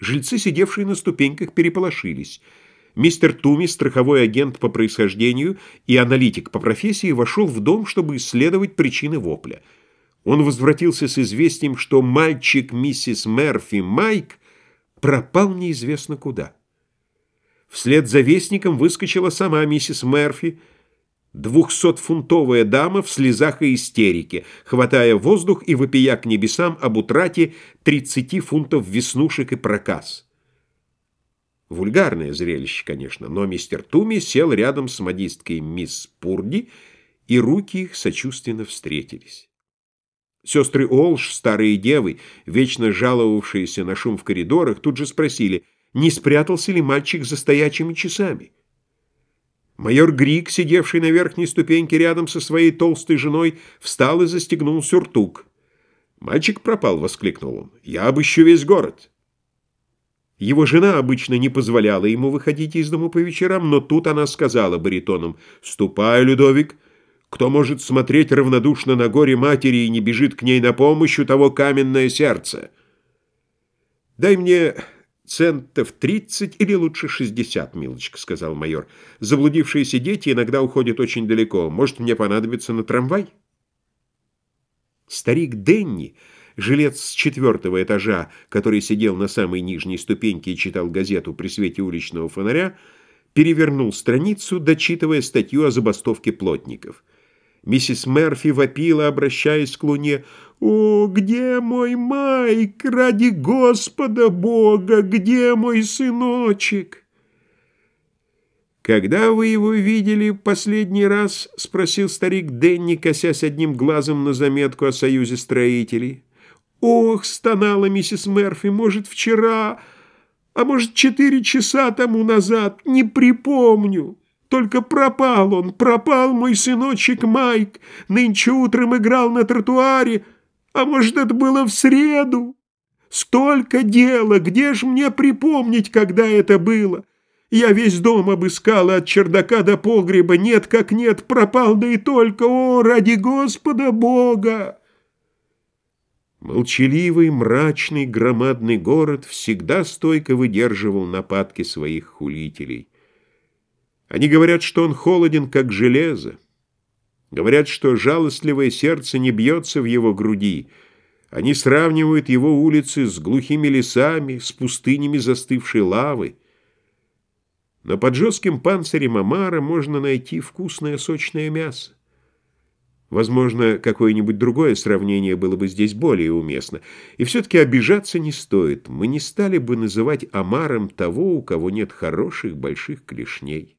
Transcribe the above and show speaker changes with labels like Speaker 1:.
Speaker 1: Жильцы, сидевшие на ступеньках, переполошились. Мистер Туми, страховой агент по происхождению и аналитик по профессии, вошел в дом, чтобы исследовать причины вопля. Он возвратился с известием, что мальчик миссис Мерфи Майк пропал неизвестно куда. Вслед за вестником выскочила сама миссис Мерфи, двухсотфунтовая дама в слезах и истерике, хватая воздух и вопия к небесам об утрате 30 фунтов веснушек и проказ. Вульгарное зрелище, конечно, но мистер Туми сел рядом с модисткой мисс Пурди, и руки их сочувственно встретились. Сестры Олш, старые девы, вечно жаловавшиеся на шум в коридорах, тут же спросили, не спрятался ли мальчик за стоячими часами. Майор Грик, сидевший на верхней ступеньке рядом со своей толстой женой, встал и застегнул сюртук. «Мальчик пропал», — воскликнул он. «Я обыщу весь город». Его жена обычно не позволяла ему выходить из дома по вечерам, но тут она сказала баритоном «Ступай, Людовик, кто может смотреть равнодушно на горе матери и не бежит к ней на помощь, у того каменное сердце. Дай мне «Центов тридцать или лучше шестьдесят, милочка», — сказал майор. «Заблудившиеся дети иногда уходят очень далеко. Может, мне понадобится на трамвай?» Старик Денни, жилец с четвертого этажа, который сидел на самой нижней ступеньке и читал газету при свете уличного фонаря, перевернул страницу, дочитывая статью о забастовке плотников. Миссис Мерфи вопила, обращаясь к луне. «О, где мой Майк? Ради Господа Бога! Где мой сыночек?» «Когда вы его видели последний раз?» — спросил старик Денни, косясь одним глазом на заметку о союзе строителей. «Ох!» — стонала миссис Мерфи. «Может, вчера, а может, четыре часа тому назад? Не припомню!» Только пропал он, пропал мой сыночек Майк. Нынче утром играл на тротуаре, а может, это было в среду. Столько дела, где ж мне припомнить, когда это было? Я весь дом обыскала от чердака до погреба, нет как нет, пропал, да и только, о, ради Господа Бога!» Молчаливый, мрачный, громадный город всегда стойко выдерживал нападки своих хулителей. Они говорят, что он холоден, как железо. Говорят, что жалостливое сердце не бьется в его груди. Они сравнивают его улицы с глухими лесами, с пустынями застывшей лавы. Но под жестким панцирем Амара можно найти вкусное сочное мясо. Возможно, какое-нибудь другое сравнение было бы здесь более уместно. И все-таки обижаться не стоит. Мы не стали бы называть Амаром того, у кого нет хороших больших клешней.